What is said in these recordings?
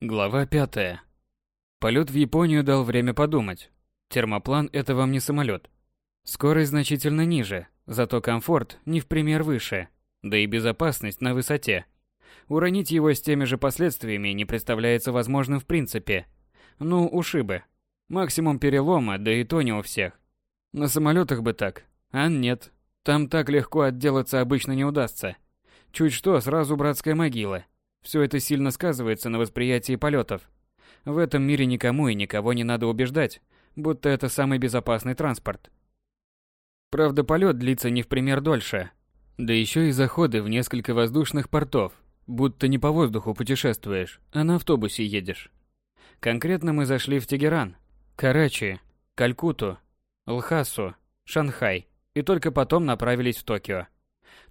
Глава пятая. Полет в Японию дал время подумать. Термоплан – это вам не самолет. Скорость значительно ниже, зато комфорт не в пример выше, да и безопасность на высоте. Уронить его с теми же последствиями не представляется возможным в принципе. Ну, ушибы. Максимум перелома, да и то не у всех. На самолетах бы так, а нет. Там так легко отделаться обычно не удастся. Чуть что, сразу братская могила. Все это сильно сказывается на восприятии полетов. В этом мире никому и никого не надо убеждать, будто это самый безопасный транспорт. Правда, полет длится не в пример дольше. Да еще и заходы в несколько воздушных портов, будто не по воздуху путешествуешь, а на автобусе едешь. Конкретно мы зашли в Тегеран, Карачи, Калькуту, Лхасу, Шанхай и только потом направились в Токио.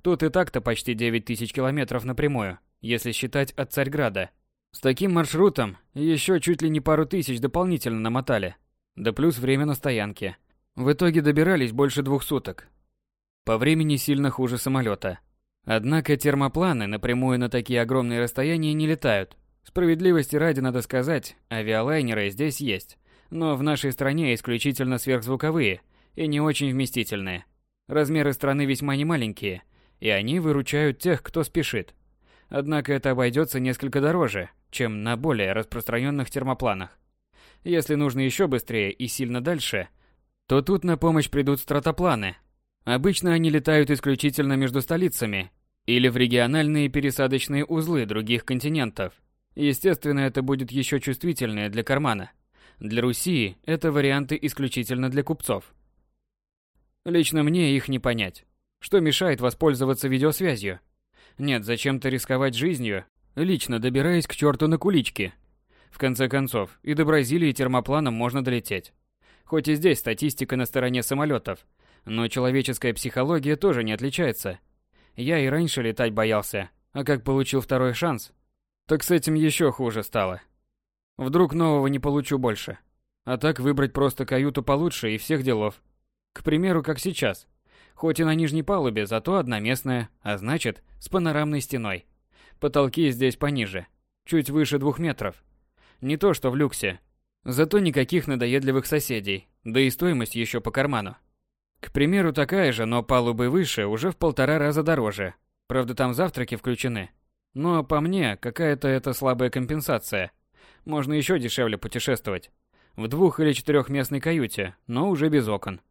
Тут и так-то почти 9 тысяч километров напрямую, если считать от Царьграда. С таким маршрутом еще чуть ли не пару тысяч дополнительно намотали. Да плюс время на стоянке. В итоге добирались больше двух суток. По времени сильно хуже самолета. Однако термопланы напрямую на такие огромные расстояния не летают. Справедливости ради надо сказать, авиалайнеры здесь есть. Но в нашей стране исключительно сверхзвуковые и не очень вместительные. Размеры страны весьма немаленькие, и они выручают тех, кто спешит. Однако это обойдется несколько дороже, чем на более распространенных термопланах. Если нужно еще быстрее и сильно дальше, то тут на помощь придут стратопланы. Обычно они летают исключительно между столицами или в региональные пересадочные узлы других континентов. Естественно, это будет еще чувствительнее для кармана. Для Руси это варианты исключительно для купцов. Лично мне их не понять. Что мешает воспользоваться видеосвязью? Нет, зачем-то рисковать жизнью, лично добираясь к черту на куличке. В конце концов, и до Бразилии термопланом можно долететь. Хоть и здесь статистика на стороне самолетов, но человеческая психология тоже не отличается. Я и раньше летать боялся, а как получил второй шанс, так с этим еще хуже стало. Вдруг нового не получу больше. А так выбрать просто каюту получше и всех делов. К примеру, как сейчас. Хоть и на нижней палубе, зато одноместная, а значит, с панорамной стеной. Потолки здесь пониже, чуть выше двух метров. Не то что в люксе. Зато никаких надоедливых соседей, да и стоимость еще по карману. К примеру, такая же, но палубы выше, уже в полтора раза дороже. Правда, там завтраки включены. Но по мне, какая-то это слабая компенсация. Можно еще дешевле путешествовать. В двух- или четырехместной каюте, но уже без окон.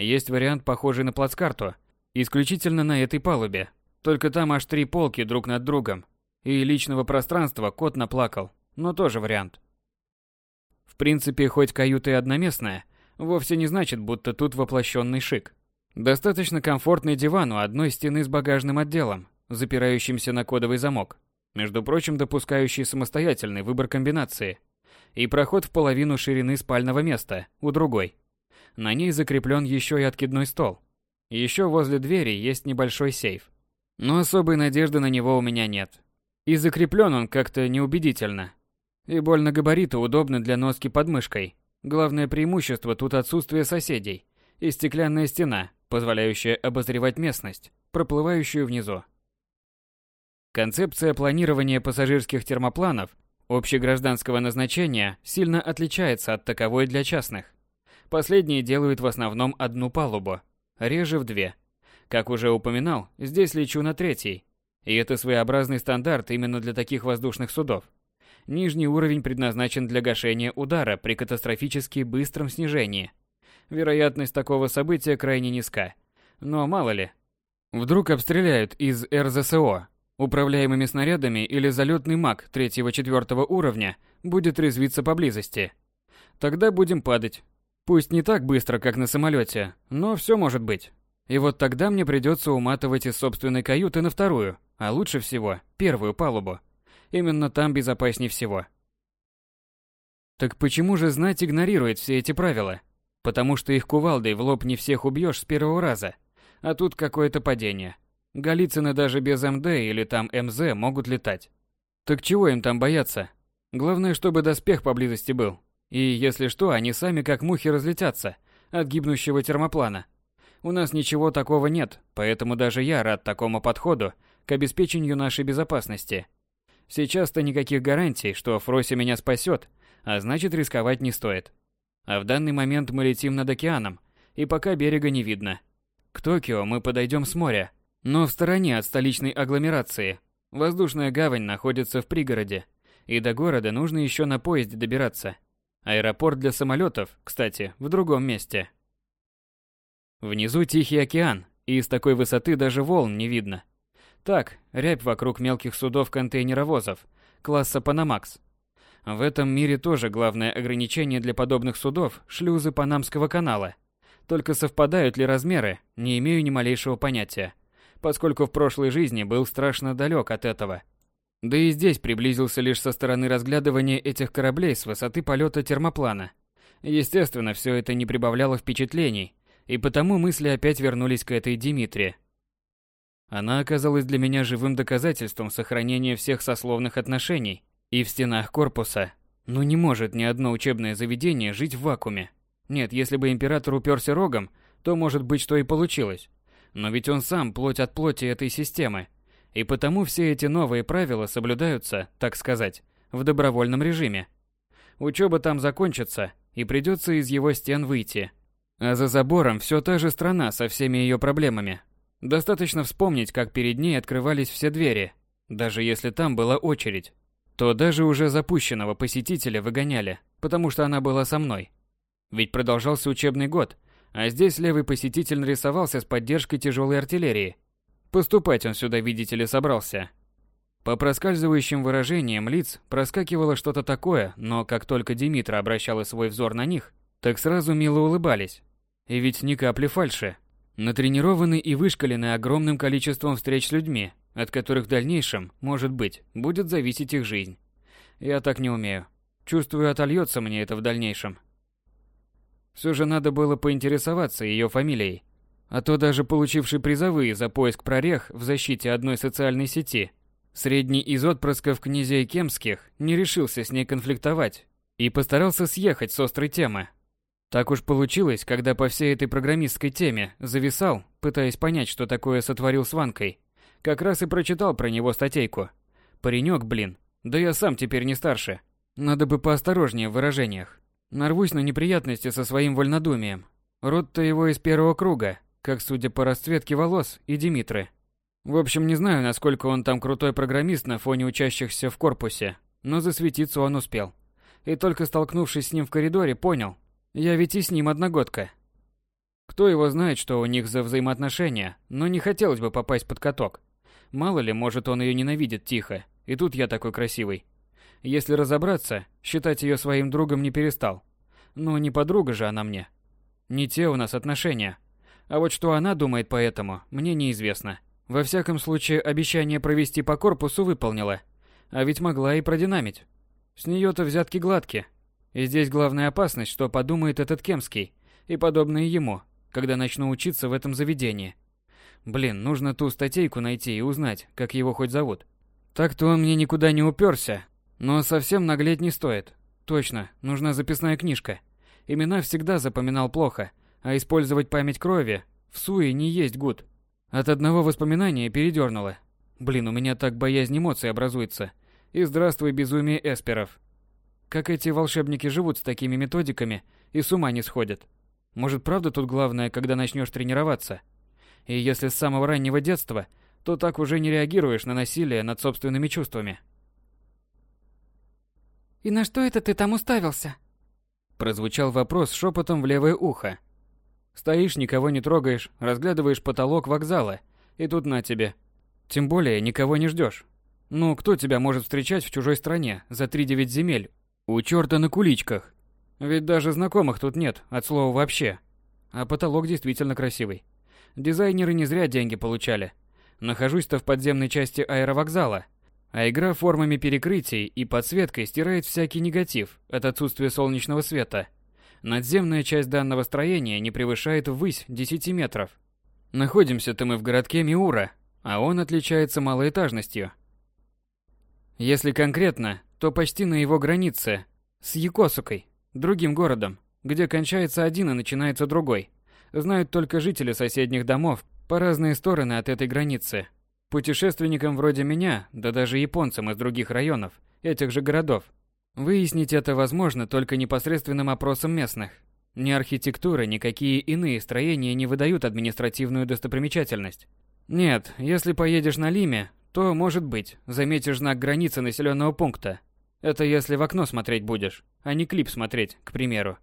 Есть вариант, похожий на плацкарту, исключительно на этой палубе. Только там аж три полки друг над другом. И личного пространства кот наплакал, но тоже вариант. В принципе, хоть каюта и одноместная, вовсе не значит, будто тут воплощенный шик. Достаточно комфортный диван у одной стены с багажным отделом, запирающимся на кодовый замок, между прочим, допускающий самостоятельный выбор комбинации, и проход в половину ширины спального места у другой. На ней закреплен еще и откидной стол. Еще возле двери есть небольшой сейф. Но особой надежды на него у меня нет. И закреплен он как-то неубедительно. И больно габариты удобны для носки под мышкой. Главное преимущество тут отсутствие соседей и стеклянная стена, позволяющая обозревать местность, проплывающую внизу. Концепция планирования пассажирских термопланов общегражданского назначения сильно отличается от таковой для частных. Последние делают в основном одну палубу, реже в две. Как уже упоминал, здесь лечу на третьей. И это своеобразный стандарт именно для таких воздушных судов. Нижний уровень предназначен для гашения удара при катастрофически быстром снижении. Вероятность такого события крайне низка. Но мало ли. Вдруг обстреляют из РЗСО. Управляемыми снарядами или залетный маг 3-4 уровня будет резвиться поблизости. Тогда будем падать, Пусть не так быстро, как на самолете, но все может быть. И вот тогда мне придется уматывать из собственной каюты на вторую, а лучше всего первую палубу. Именно там безопаснее всего. Так почему же знать игнорирует все эти правила? Потому что их кувалдой в лоб не всех убьешь с первого раза. А тут какое-то падение. Голицыны даже без МД или там МЗ могут летать. Так чего им там бояться? Главное, чтобы доспех поблизости был. И если что, они сами как мухи разлетятся от гибнущего термоплана. У нас ничего такого нет, поэтому даже я рад такому подходу к обеспечению нашей безопасности. Сейчас-то никаких гарантий, что Фроси меня спасет, а значит рисковать не стоит. А в данный момент мы летим над океаном, и пока берега не видно. К Токио мы подойдем с моря, но в стороне от столичной агломерации. Воздушная гавань находится в пригороде, и до города нужно еще на поезде добираться. Аэропорт для самолетов, кстати, в другом месте. Внизу Тихий океан, и с такой высоты даже волн не видно. Так, рябь вокруг мелких судов-контейнеровозов, класса Панамакс. В этом мире тоже главное ограничение для подобных судов – шлюзы Панамского канала. Только совпадают ли размеры, не имею ни малейшего понятия, поскольку в прошлой жизни был страшно далек от этого. Да и здесь приблизился лишь со стороны разглядывания этих кораблей с высоты полета термоплана. Естественно, все это не прибавляло впечатлений, и потому мысли опять вернулись к этой Димитре. Она оказалась для меня живым доказательством сохранения всех сословных отношений и в стенах корпуса. Ну не может ни одно учебное заведение жить в вакууме. Нет, если бы император уперся рогом, то может быть что и получилось. Но ведь он сам плоть от плоти этой системы. И потому все эти новые правила соблюдаются, так сказать, в добровольном режиме. Учеба там закончится, и придется из его стен выйти. А за забором все та же страна со всеми ее проблемами, Достаточно вспомнить, как перед ней открывались все двери, даже если там была очередь. То даже уже запущенного посетителя выгоняли, потому что она была со мной. Ведь продолжался учебный год, а здесь левый посетитель нарисовался с поддержкой тяжелой артиллерии. Поступать он сюда, видите ли, собрался. По проскальзывающим выражениям лиц проскакивало что-то такое, но как только Димитра обращала свой взор на них, так сразу мило улыбались. И ведь ни капли фальши, Натренированы и вышкалены огромным количеством встреч с людьми, от которых в дальнейшем, может быть, будет зависеть их жизнь. Я так не умею. Чувствую, отольется мне это в дальнейшем. Все же надо было поинтересоваться ее фамилией. А то даже получивший призовые за поиск прорех в защите одной социальной сети, средний из отпрысков князей Кемских не решился с ней конфликтовать и постарался съехать с острой темы, так уж получилось, когда по всей этой программистской теме зависал, пытаясь понять, что такое сотворил с Ванкой. Как раз и прочитал про него статейку. Паренек, блин, да я сам теперь не старше. Надо бы поосторожнее в выражениях. Нарвусь на неприятности со своим вольнодумием. Род-то его из первого круга, как судя по расцветке волос и Димитры. В общем, не знаю, насколько он там крутой программист на фоне учащихся в корпусе, но засветиться он успел. И только столкнувшись с ним в коридоре, понял, я ведь и с ним одногодка. Кто его знает, что у них за взаимоотношения, но не хотелось бы попасть под каток. Мало ли, может, он ее ненавидит тихо, и тут я такой красивый. Если разобраться, считать ее своим другом не перестал. Но не подруга же она мне. Не те у нас отношения. А вот что она думает по этому, мне неизвестно. Во всяком случае, обещание провести по корпусу выполнила. А ведь могла и продинамить. С нее-то взятки гладкие. И здесь главная опасность, что подумает этот Кемский и подобные ему, когда начну учиться в этом заведении. Блин, нужно ту статейку найти и узнать, как его хоть зовут. Так-то он мне никуда не уперся, но совсем наглеть не стоит. Точно, нужна записная книжка. Имена всегда запоминал плохо, а использовать память крови в суе не есть гуд. От одного воспоминания передернуло. Блин, у меня так боязнь эмоций образуется. И здравствуй безумие эсперов. Как эти волшебники живут с такими методиками и с ума не сходят. Может, правда тут главное, когда начнешь тренироваться? И если с самого раннего детства, то так уже не реагируешь на насилие над собственными чувствами. «И на что это ты там уставился?» Прозвучал вопрос шепотом в левое ухо. Стоишь, никого не трогаешь, разглядываешь потолок вокзала, и тут на тебе. Тем более никого не ждешь. Ну, кто тебя может встречать в чужой стране за три девять земель у черта на куличках. Ведь даже знакомых тут нет, от слова вообще. А потолок действительно красивый. Дизайнеры не зря деньги получали. Нахожусь-то в подземной части аэровокзала, а игра формами перекрытий и подсветкой стирает всякий негатив от отсутствия солнечного света. Надземная часть данного строения не превышает ввысь 10 метров. Находимся-то мы в городке Миура, а он отличается малоэтажностью. Если конкретно, то почти на его границе с Якосукой, другим городом, где кончается один и начинается другой. Знают только жители соседних домов по разные стороны от этой границы. Путешественникам вроде меня, да даже японцам из других районов, этих же городов, выяснить это возможно только непосредственным опросом местных. Ни архитектура, никакие иные строения не выдают административную достопримечательность. Нет, если поедешь на Лиме, то, может быть, заметишь знак границы населенного пункта. Это если в окно смотреть будешь, а не клип смотреть, к примеру.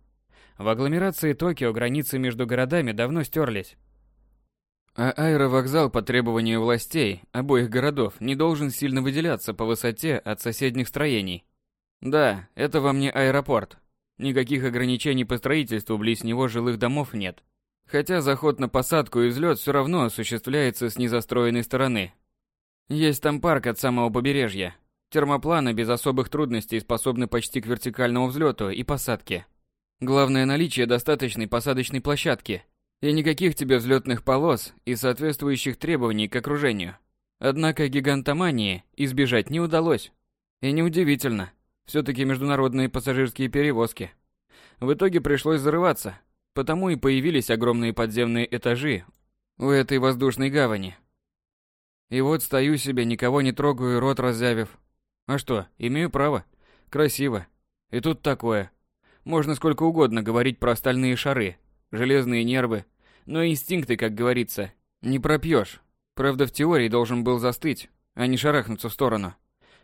В агломерации Токио границы между городами давно стерлись. А аэровокзал по требованию властей обоих городов не должен сильно выделяться по высоте от соседних строений. Да, это вам не аэропорт. Никаких ограничений по строительству близ него жилых домов нет. Хотя заход на посадку и взлет все равно осуществляется с незастроенной стороны. Есть там парк от самого побережья. Термопланы без особых трудностей способны почти к вертикальному взлету и посадке. Главное наличие достаточной посадочной площадки и никаких тебе взлетных полос и соответствующих требований к окружению. Однако гигантомании избежать не удалось. И неудивительно, все-таки международные пассажирские перевозки. В итоге пришлось зарываться, потому и появились огромные подземные этажи у этой воздушной гавани. И вот стою себе, никого не трогаю, рот раззявив. А что, имею право. Красиво. И тут такое. Можно сколько угодно говорить про стальные шары, железные нервы, но инстинкты, как говорится, не пропьешь. Правда, в теории должен был застыть, а не шарахнуться в сторону.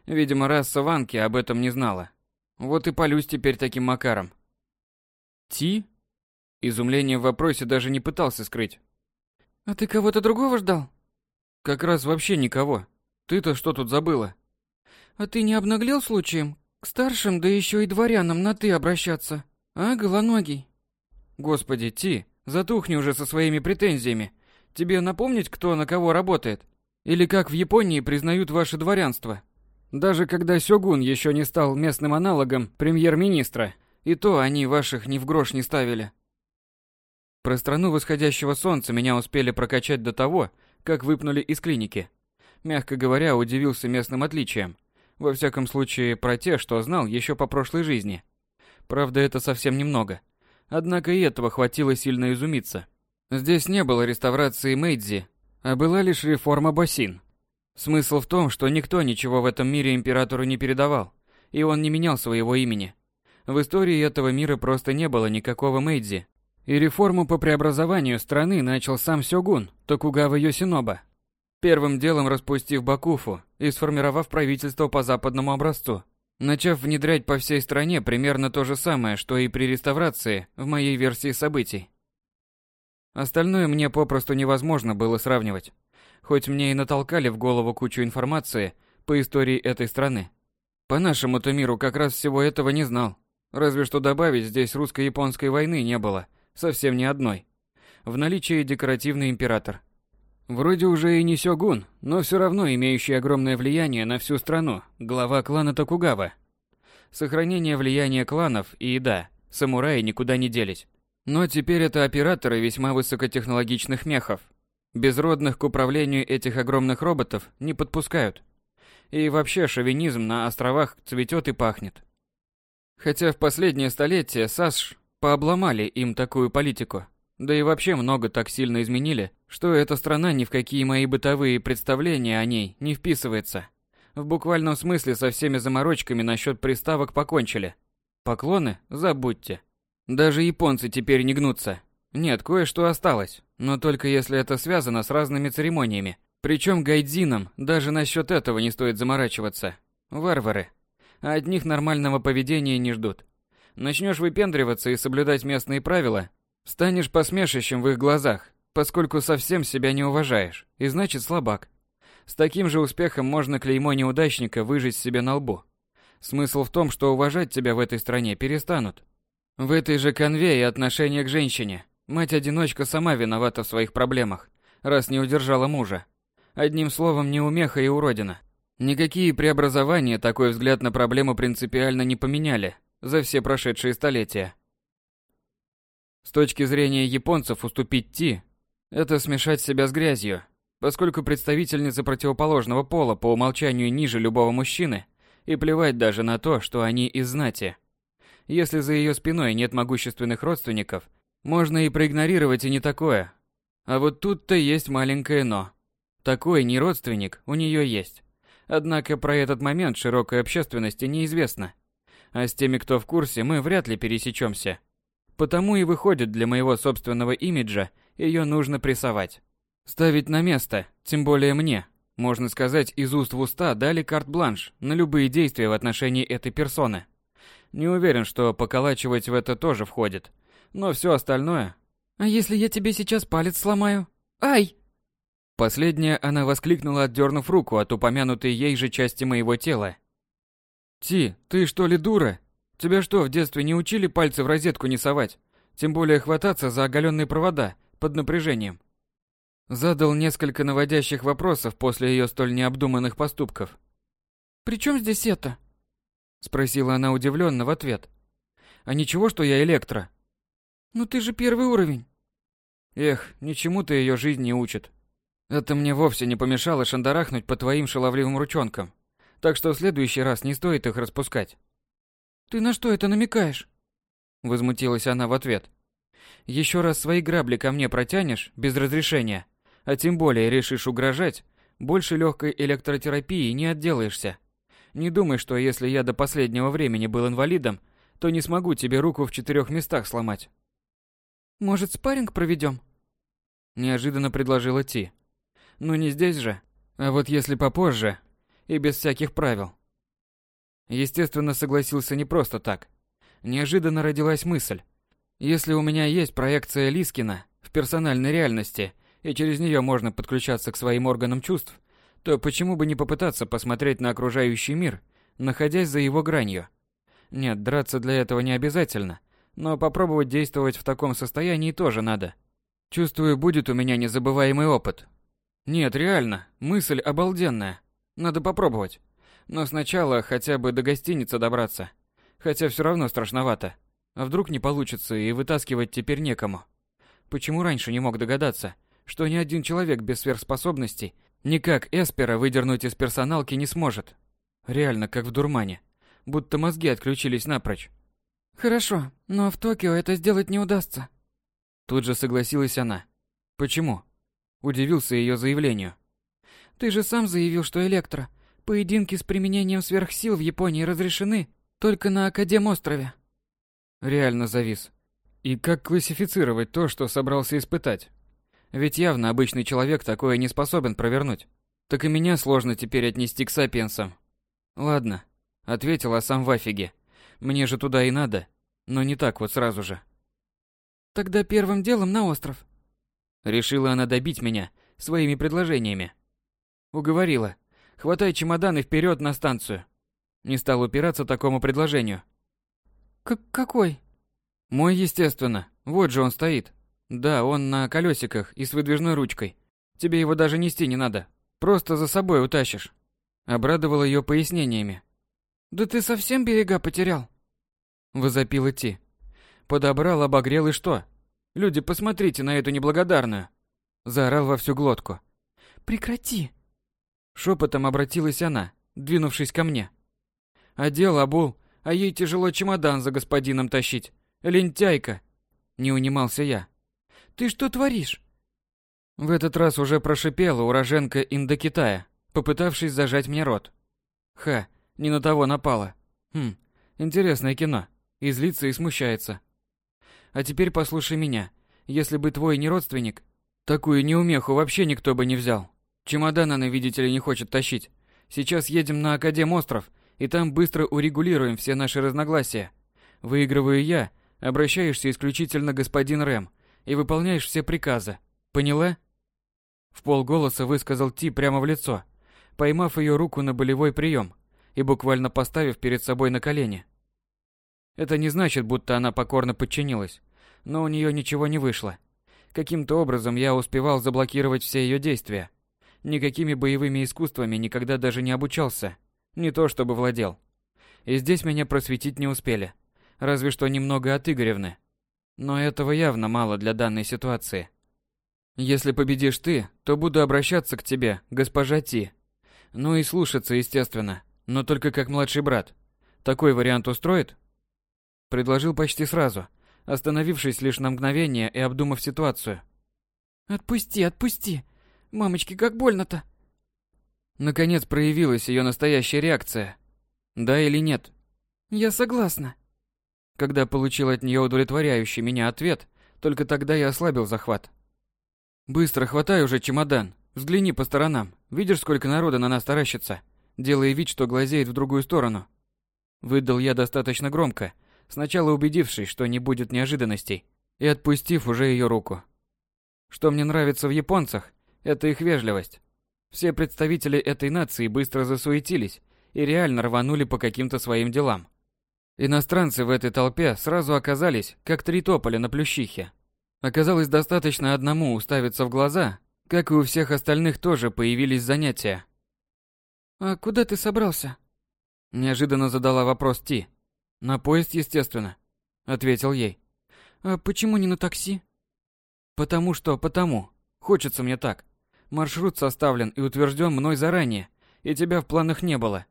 Видимо, раса Ванки об этом не знала. Вот и полюсь теперь таким макаром. Ти? Изумление в вопросе даже не пытался скрыть. А ты кого-то другого ждал? Как раз вообще никого. Ты-то что тут забыла? А ты не обнаглел случаем? К старшим, да еще и дворянам на «ты» обращаться. А, голоногий? Господи, Ти, затухни уже со своими претензиями. Тебе напомнить, кто на кого работает? Или как в Японии признают ваше дворянство? Даже когда Сёгун еще не стал местным аналогом премьер-министра, и то они ваших ни в грош не ставили. Про страну восходящего солнца меня успели прокачать до того, как выпнули из клиники. Мягко говоря, удивился местным отличиям. Во всяком случае, про те, что знал еще по прошлой жизни. Правда, это совсем немного. Однако и этого хватило сильно изумиться. Здесь не было реставрации Мэйдзи, а была лишь реформа Басин. Смысл в том, что никто ничего в этом мире императору не передавал, и он не менял своего имени. В истории этого мира просто не было никакого Мэйдзи, и реформу по преобразованию страны начал сам Сёгун Токугава Йосиноба, первым делом распустив Бакуфу и сформировав правительство по западному образцу, начав внедрять по всей стране примерно то же самое, что и при реставрации в моей версии событий. Остальное мне попросту невозможно было сравнивать, хоть мне и натолкали в голову кучу информации по истории этой страны. По нашему-то миру как раз всего этого не знал, разве что добавить здесь русско-японской войны не было – совсем не одной. В наличии декоративный император. Вроде уже и не сёгун, но все равно имеющий огромное влияние на всю страну, глава клана Токугава. Сохранение влияния кланов и, да, самураи никуда не делись. Но теперь это операторы весьма высокотехнологичных мехов. Безродных к управлению этих огромных роботов не подпускают. И вообще шовинизм на островах цветет и пахнет. Хотя в последнее столетие САСШ Пообломали им такую политику. Да и вообще много так сильно изменили, что эта страна ни в какие мои бытовые представления о ней не вписывается. В буквальном смысле со всеми заморочками насчет приставок покончили. Поклоны забудьте. Даже японцы теперь не гнутся. Нет, кое-что осталось, но только если это связано с разными церемониями. Причем гайдзинам даже насчет этого не стоит заморачиваться. Варвары. А от них нормального поведения не ждут. Начнешь выпендриваться и соблюдать местные правила, станешь посмешищем в их глазах, поскольку совсем себя не уважаешь, и значит слабак. С таким же успехом можно клеймо неудачника выжить себе на лбу. Смысл в том, что уважать тебя в этой стране перестанут. В этой же конве и отношение к женщине. Мать-одиночка сама виновата в своих проблемах, раз не удержала мужа. Одним словом, неумеха и уродина. Никакие преобразования такой взгляд на проблему принципиально не поменяли, за все прошедшие столетия. С точки зрения японцев уступить Ти – это смешать себя с грязью, поскольку представительницы противоположного пола по умолчанию ниже любого мужчины и плевать даже на то, что они из знати. Если за ее спиной нет могущественных родственников, можно и проигнорировать и не такое. А вот тут-то есть маленькое «но». Такой не родственник у нее есть. Однако про этот момент широкой общественности неизвестно. А с теми, кто в курсе, мы вряд ли пересечемся. Потому и выходит для моего собственного имиджа, ее нужно прессовать. Ставить на место, тем более мне. Можно сказать, из уст в уста дали карт-бланш на любые действия в отношении этой персоны. Не уверен, что поколачивать в это тоже входит. Но все остальное... «А если я тебе сейчас палец сломаю? Ай!» Последняя она воскликнула, отдернув руку от упомянутой ей же части моего тела. «Ти, ты что ли дура? Тебя что, в детстве не учили пальцы в розетку не совать? Тем более хвататься за оголенные провода под напряжением?» Задал несколько наводящих вопросов после ее столь необдуманных поступков. «При чем здесь это?» Спросила она удивленно в ответ. «А ничего, что я электро?» «Ну ты же первый уровень». «Эх, ничему ты ее жизнь не учит. Это мне вовсе не помешало шандарахнуть по твоим шаловливым ручонкам. Так что в следующий раз не стоит их распускать». «Ты на что это намекаешь?» Возмутилась она в ответ. «Еще раз свои грабли ко мне протянешь, без разрешения, а тем более решишь угрожать, больше легкой электротерапии не отделаешься. Не думай, что если я до последнего времени был инвалидом, то не смогу тебе руку в четырех местах сломать. Может, спарринг проведем? Неожиданно предложила Ти. Ну не здесь же, а вот если попозже и без всяких правил. Естественно, согласился не просто так. Неожиданно родилась мысль. Если у меня есть проекция Лискина в персональной реальности, и через нее можно подключаться к своим органам чувств, то почему бы не попытаться посмотреть на окружающий мир, находясь за его гранью? Нет, драться для этого не обязательно, но попробовать действовать в таком состоянии тоже надо. Чувствую, будет у меня незабываемый опыт. Нет, реально, мысль обалденная. Надо попробовать. Но сначала хотя бы до гостиницы добраться. Хотя все равно страшновато. А вдруг не получится и вытаскивать теперь некому? Почему раньше не мог догадаться, что ни один человек без сверхспособностей никак Эспера выдернуть из персоналки не сможет? Реально, как в дурмане. Будто мозги отключились напрочь. Хорошо, но в Токио это сделать не удастся. Тут же согласилась она. Почему? Удивился ее заявлению. Ты же сам заявил, что электро. Поединки с применением сверхсил в Японии разрешены только на Академ-острове. Реально завис. И как классифицировать то, что собрался испытать? Ведь явно обычный человек такое не способен провернуть. Так и меня сложно теперь отнести к сапиенсам. Ладно, ответил, а сам в афиге. Мне же туда и надо, но не так вот сразу же. Тогда первым делом на остров. Решила она добить меня своими предложениями. Уговорила. Хватай чемодан и вперед на станцию. Не стал упираться такому предложению. К какой? Мой, естественно. Вот же он стоит. Да, он на колесиках и с выдвижной ручкой. Тебе его даже нести не надо. Просто за собой утащишь. Обрадовал ее пояснениями. Да ты совсем берега потерял? Возопил идти. Подобрал, обогрел и что? Люди, посмотрите на эту неблагодарную. Заорал во всю глотку. Прекрати. Шепотом обратилась она, двинувшись ко мне. Одел, обул, а ей тяжело чемодан за господином тащить. Лентяйка. Не унимался я. Ты что творишь? В этот раз уже прошипела уроженка Индокитая, попытавшись зажать мне рот. Ха, не на того напала. Хм, интересное кино. И злится, и смущается. А теперь послушай меня. Если бы твой не родственник, такую неумеху вообще никто бы не взял. Чемодан она, видите ли, не хочет тащить. Сейчас едем на Академ-остров, и там быстро урегулируем все наши разногласия. Выигрываю я, обращаешься исключительно господин Рэм, и выполняешь все приказы. Поняла? В полголоса высказал Ти прямо в лицо, поймав ее руку на болевой прием и буквально поставив перед собой на колени. Это не значит, будто она покорно подчинилась, но у нее ничего не вышло. Каким-то образом я успевал заблокировать все ее действия. Никакими боевыми искусствами никогда даже не обучался, не то чтобы владел. И здесь меня просветить не успели, разве что немного от Игоревны. Но этого явно мало для данной ситуации. Если победишь ты, то буду обращаться к тебе, госпожа Ти. Ну и слушаться, естественно, но только как младший брат. Такой вариант устроит? Предложил почти сразу, остановившись лишь на мгновение и обдумав ситуацию. «Отпусти, отпусти! Мамочки, как больно-то. Наконец проявилась ее настоящая реакция. Да или нет? Я согласна. Когда получил от нее удовлетворяющий меня ответ, только тогда я ослабил захват. Быстро хватай уже чемодан. Взгляни по сторонам. Видишь, сколько народа на нас таращится, делая вид, что глазеет в другую сторону. Выдал я достаточно громко, сначала убедившись, что не будет неожиданностей, и отпустив уже ее руку. Что мне нравится в японцах, это их вежливость. Все представители этой нации быстро засуетились и реально рванули по каким-то своим делам. Иностранцы в этой толпе сразу оказались, как три тополя на плющихе. Оказалось достаточно одному уставиться в глаза, как и у всех остальных тоже появились занятия. «А куда ты собрался?» Неожиданно задала вопрос Ти. «На поезд, естественно», — ответил ей. «А почему не на такси?» «Потому что потому. Хочется мне так. Маршрут составлен и утвержден мной заранее, и тебя в планах не было.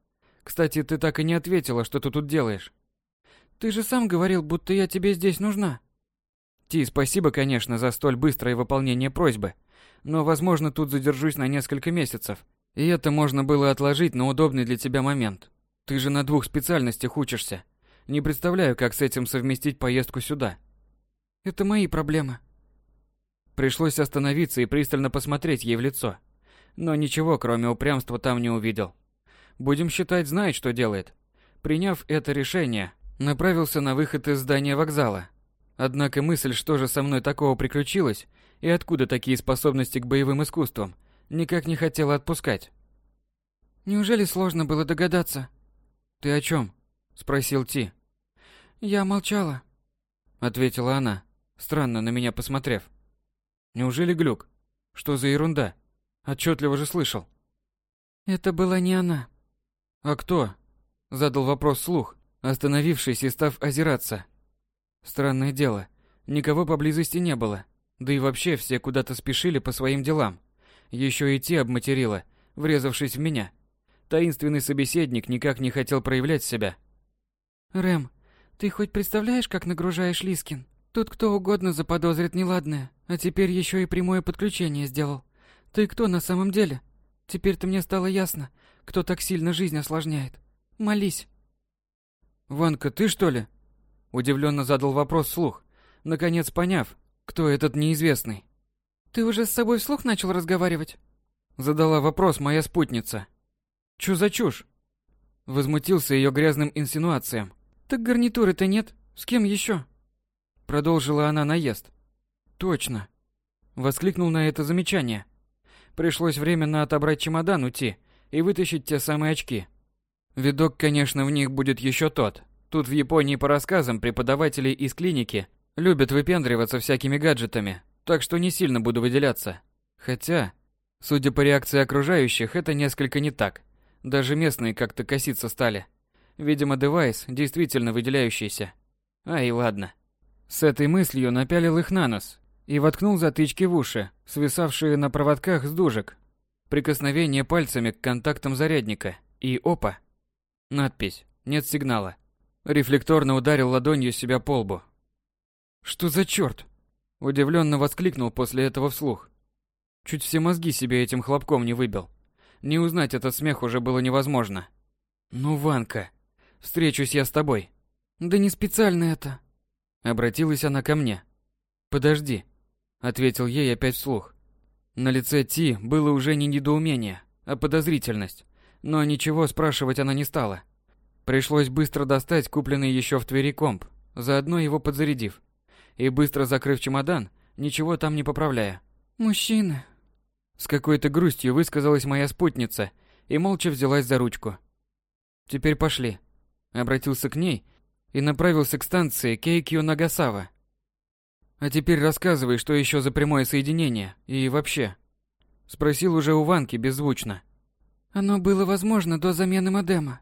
Кстати, ты так и не ответила, что ты тут делаешь. Ты же сам говорил, будто я тебе здесь нужна. Ти, спасибо, конечно, за столь быстрое выполнение просьбы, но, возможно, тут задержусь на несколько месяцев, и это можно было отложить на удобный для тебя момент. Ты же на двух специальностях учишься. Не представляю, как с этим совместить поездку сюда. Это мои проблемы. Пришлось остановиться и пристально посмотреть ей в лицо. Но ничего, кроме упрямства, там не увидел. Будем считать, знает, что делает. Приняв это решение, направился на выход из здания вокзала. Однако мысль, что же со мной такого приключилось, и откуда такие способности к боевым искусствам, никак не хотела отпускать. Неужели сложно было догадаться? Ты о чем? спросил Ти. Я молчала, ответила она, странно на меня посмотрев. Неужели глюк? Что за ерунда? Отчетливо же слышал. Это была не она. А кто? Задал вопрос слух, остановившись и став озираться. Странное дело, никого поблизости не было. Да и вообще все куда-то спешили по своим делам. Еще идти обматерила, врезавшись в меня. Таинственный собеседник никак не хотел проявлять себя. «Рэм, ты хоть представляешь, как нагружаешь Лискин? Тут кто угодно заподозрит неладное, а теперь еще и прямое подключение сделал. Ты кто на самом деле? Теперь-то мне стало ясно, кто так сильно жизнь осложняет. Молись. Ванка, ты что ли? Удивленно задал вопрос вслух, наконец поняв, кто этот неизвестный. Ты уже с собой вслух начал разговаривать? Задала вопрос моя спутница. Чё за чушь? Возмутился ее грязным инсинуациям. Так гарнитуры-то нет. С кем еще? Продолжила она наезд. Точно. Воскликнул на это замечание. Пришлось временно отобрать чемодан уйти и вытащить те самые очки. Видок, конечно, в них будет еще тот. Тут в Японии по рассказам преподавателей из клиники любят выпендриваться всякими гаджетами, так что не сильно буду выделяться. Хотя, судя по реакции окружающих, это несколько не так. Даже местные как-то коситься стали. Видимо, девайс действительно выделяющийся. Ай, ладно. С этой мыслью напялил их на нос и воткнул затычки в уши, свисавшие на проводках с дужек. Прикосновение пальцами к контактам зарядника. И опа! Надпись «Нет сигнала». Рефлекторно ударил ладонью себя по лбу. «Что за черт?» Удивленно воскликнул после этого вслух. Чуть все мозги себе этим хлопком не выбил. Не узнать этот смех уже было невозможно. «Ну, Ванка, встречусь я с тобой». «Да не специально это», Обратилась она ко мне. «Подожди», — ответил ей опять вслух. На лице Ти было уже не недоумение, а подозрительность, но ничего спрашивать она не стала. Пришлось быстро достать купленный еще в Твери комп, заодно его подзарядив, и быстро закрыв чемодан, ничего там не поправляя. «Мужчины», — с какой-то грустью высказалась моя спутница и молча взялась за ручку. «Теперь пошли», — обратился к ней и направился к станции Кейкио Нагасава. А теперь рассказывай, что еще за прямое соединение и вообще. Спросил уже у Ванки беззвучно. Оно было возможно до замены модема.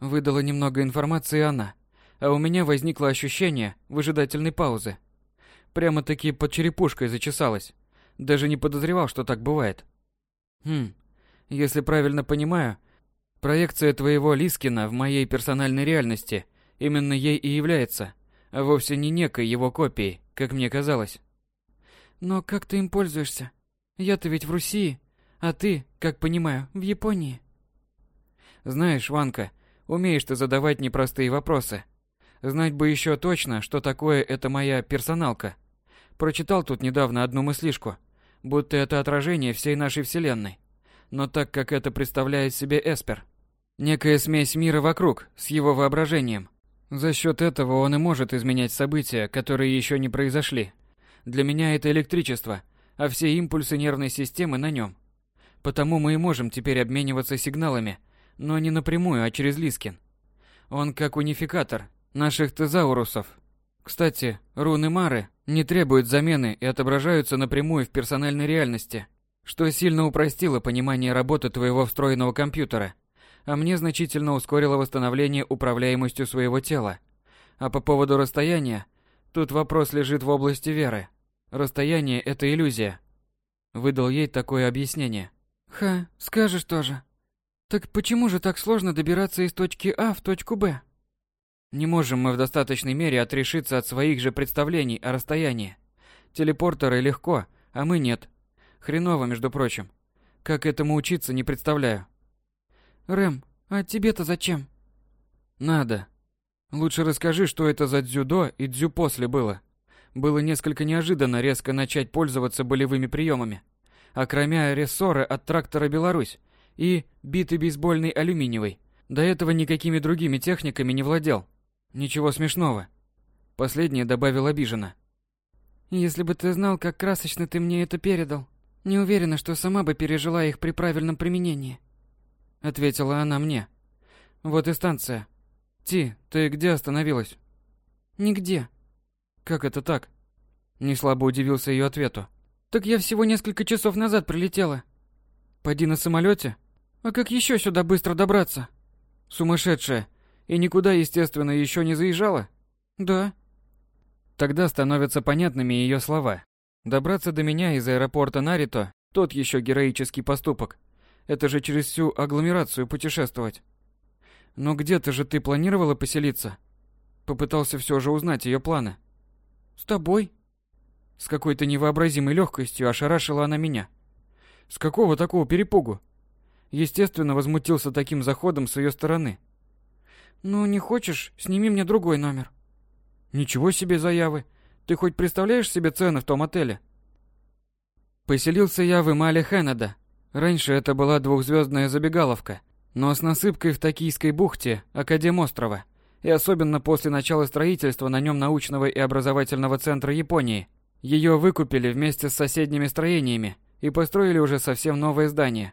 Выдала немного информации она, а у меня возникло ощущение выжидательной паузы. Прямо-таки под черепушкой зачесалась. Даже не подозревал, что так бывает. Хм, если правильно понимаю, проекция твоего Лискина в моей персональной реальности именно ей и является, а вовсе не некой его копией, как мне казалось. Но как ты им пользуешься? Я-то ведь в Руси, а ты, как понимаю, в Японии. Знаешь, Ванка, умеешь ты задавать непростые вопросы. Знать бы еще точно, что такое эта моя персоналка. Прочитал тут недавно одну мыслишку, будто это отражение всей нашей вселенной. Но так как это представляет себе Эспер, некая смесь мира вокруг с его воображением, за счет этого он и может изменять события, которые еще не произошли. Для меня это электричество, а все импульсы нервной системы на нем. Потому мы и можем теперь обмениваться сигналами, но не напрямую, а через Лискин. Он как унификатор наших тезаурусов. Кстати, руны Мары не требуют замены и отображаются напрямую в персональной реальности, что сильно упростило понимание работы твоего встроенного компьютера, а мне значительно ускорило восстановление управляемостью своего тела. А по поводу расстояния, тут вопрос лежит в области веры. Расстояние – это иллюзия. Выдал ей такое объяснение. Ха, скажешь тоже. Так почему же так сложно добираться из точки А в точку Б? Не можем мы в достаточной мере отрешиться от своих же представлений о расстоянии. Телепортеры легко, а мы нет. Хреново, между прочим. Как этому учиться, не представляю. Рэм, а тебе-то зачем? Надо. Лучше расскажи, что это за дзюдо и дзю после было. Было несколько неожиданно резко начать пользоваться болевыми приемами. Кроме рессоры от трактора «Беларусь» и биты бейсбольный алюминиевый, до этого никакими другими техниками не владел. Ничего смешного. Последнее добавил обиженно. Если бы ты знал, как красочно ты мне это передал, не уверена, что сама бы пережила их при правильном применении. Ответила она мне. Вот и станция. Ти, ты где остановилась? Нигде. Как это так? Не слабо удивился ее ответу. Так я всего несколько часов назад прилетела. Поди на самолете? А как еще сюда быстро добраться? Сумасшедшая. И никуда, естественно, еще не заезжала? Да. Тогда становятся понятными ее слова. Добраться до меня из аэропорта Нарито – тот еще героический поступок. Это же через всю агломерацию путешествовать. Но где-то же ты планировала поселиться? Попытался все же узнать ее планы. С тобой? С какой-то невообразимой легкостью ошарашила она меня. С какого такого перепугу? Естественно, возмутился таким заходом с ее стороны. Ну, не хочешь, сними мне другой номер. Ничего себе заявы. Ты хоть представляешь себе цены в том отеле? Поселился я в Эмале Хеннеда. Раньше это была двухзвездная забегаловка, но с насыпкой в Токийской бухте, Академострова и особенно после начала строительства на нем научного и образовательного центра Японии. Ее выкупили вместе с соседними строениями и построили уже совсем новое здание.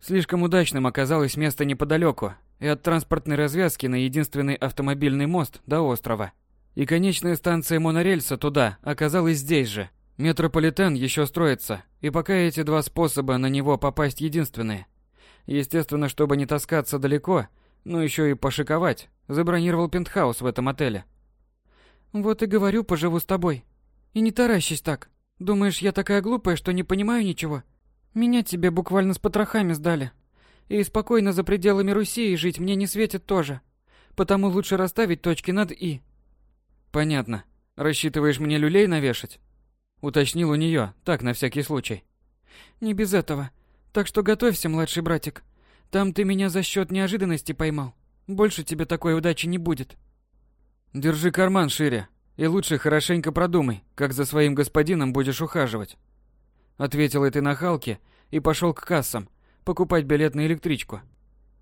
Слишком удачным оказалось место неподалеку и от транспортной развязки на единственный автомобильный мост до острова. И конечная станция монорельса туда оказалась здесь же. Метрополитен еще строится, и пока эти два способа на него попасть единственные. Естественно, чтобы не таскаться далеко, но еще и пошиковать, забронировал пентхаус в этом отеле. Вот и говорю, поживу с тобой. И не таращись так. Думаешь, я такая глупая, что не понимаю ничего? Меня тебе буквально с потрохами сдали. И спокойно за пределами Руси жить мне не светит тоже. Потому лучше расставить точки над «и». Понятно. Рассчитываешь мне люлей навешать? Уточнил у нее, так на всякий случай. Не без этого. Так что готовься, младший братик. Там ты меня за счет неожиданности поймал. Больше тебе такой удачи не будет. Держи карман шире. И лучше хорошенько продумай, как за своим господином будешь ухаживать. Ответил этой нахалке и пошел к кассам, покупать билет на электричку.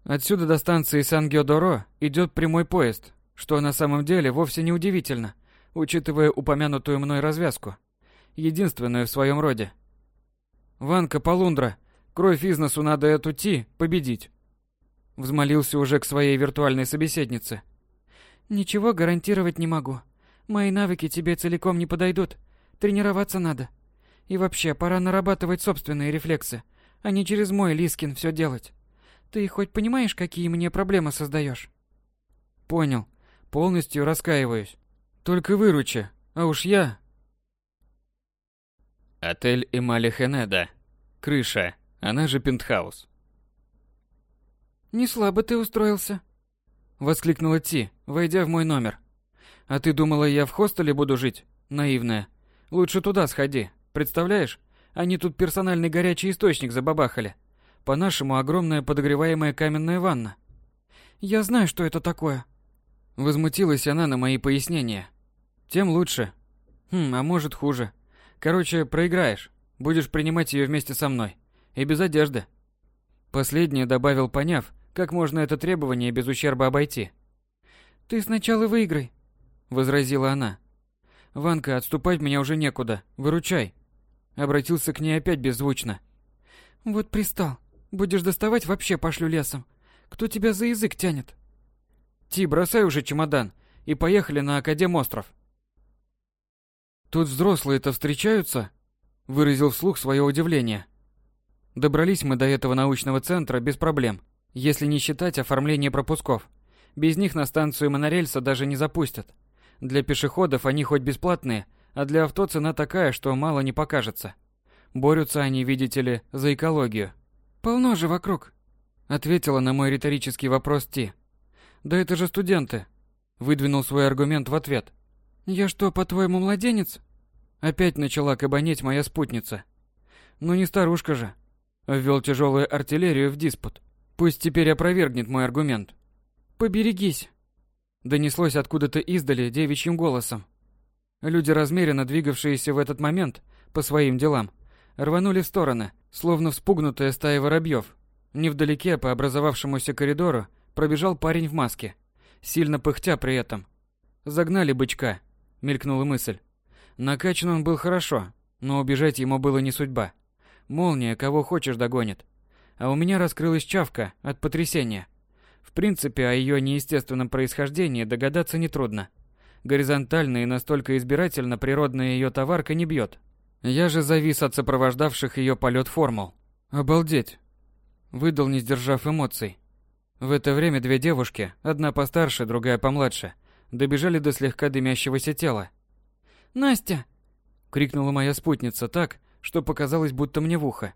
Отсюда до станции Сан-Гёдоро идет прямой поезд, что на самом деле вовсе не удивительно, учитывая упомянутую мной развязку. Единственную в своем роде. «Ванка Полундра, кровь из носу надо эту Ти победить!» Взмолился уже к своей виртуальной собеседнице. «Ничего гарантировать не могу. Мои навыки тебе целиком не подойдут. Тренироваться надо. И вообще, пора нарабатывать собственные рефлексы, а не через мой Лискин все делать. Ты хоть понимаешь, какие мне проблемы создаешь? Понял. Полностью раскаиваюсь. Только выручи, а уж я... Отель Эмали Хенеда. Крыша, она же пентхаус. «Не слабо ты устроился», — воскликнула Ти, войдя в мой номер. «А ты думала, я в хостеле буду жить? Наивная. Лучше туда сходи. Представляешь? Они тут персональный горячий источник забабахали. По-нашему, огромная подогреваемая каменная ванна. Я знаю, что это такое. Возмутилась она на мои пояснения. Тем лучше. Хм, а может хуже. Короче, проиграешь. Будешь принимать ее вместе со мной. И без одежды. Последнее добавил, поняв, как можно это требование без ущерба обойти. «Ты сначала выиграй», — возразила она. «Ванка, отступать меня уже некуда. Выручай». Обратился к ней опять беззвучно. «Вот пристал. Будешь доставать, вообще пошлю лесом. Кто тебя за язык тянет?» «Ти, бросай уже чемодан и поехали на Академ-остров». «Тут взрослые-то встречаются?» Выразил вслух свое удивление. Добрались мы до этого научного центра без проблем, если не считать оформление пропусков. Без них на станцию монорельса даже не запустят. Для пешеходов они хоть бесплатные, а для авто цена такая, что мало не покажется. Борются они, видите ли, за экологию. «Полно же вокруг», — ответила на мой риторический вопрос Ти. «Да это же студенты», — выдвинул свой аргумент в ответ. «Я что, по-твоему, младенец?» Опять начала кабанеть моя спутница. «Ну не старушка же», Ввел тяжелую артиллерию в диспут. Пусть теперь опровергнет мой аргумент. «Поберегись!» Донеслось откуда-то издали девичьим голосом. Люди, размеренно двигавшиеся в этот момент по своим делам, рванули в стороны, словно вспугнутая стая воробьев. Невдалеке по образовавшемуся коридору пробежал парень в маске, сильно пыхтя при этом. «Загнали бычка», — мелькнула мысль. Накачан он был хорошо, но убежать ему было не судьба. Молния кого хочешь догонит. А у меня раскрылась чавка от потрясения. В принципе, о ее неестественном происхождении догадаться нетрудно. Горизонтально и настолько избирательно природная ее товарка не бьет. Я же завис от сопровождавших ее полет формул. Обалдеть. Выдал, не сдержав эмоций. В это время две девушки, одна постарше, другая помладше, добежали до слегка дымящегося тела. «Настя!» — крикнула моя спутница так, что показалось будто мне в ухо.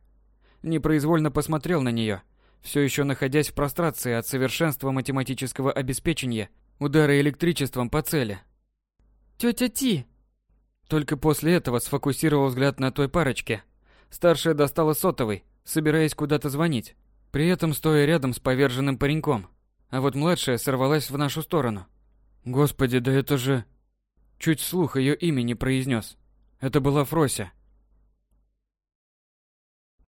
Непроизвольно посмотрел на нее, все еще находясь в прострации от совершенства математического обеспечения удара электричеством по цели. «Тетя Ти!» Только после этого сфокусировал взгляд на той парочке. Старшая достала сотовый, собираясь куда-то звонить, при этом стоя рядом с поверженным пареньком. А вот младшая сорвалась в нашу сторону. Господи, да это же... Чуть вслух ее имя не произнес. Это была Фрося.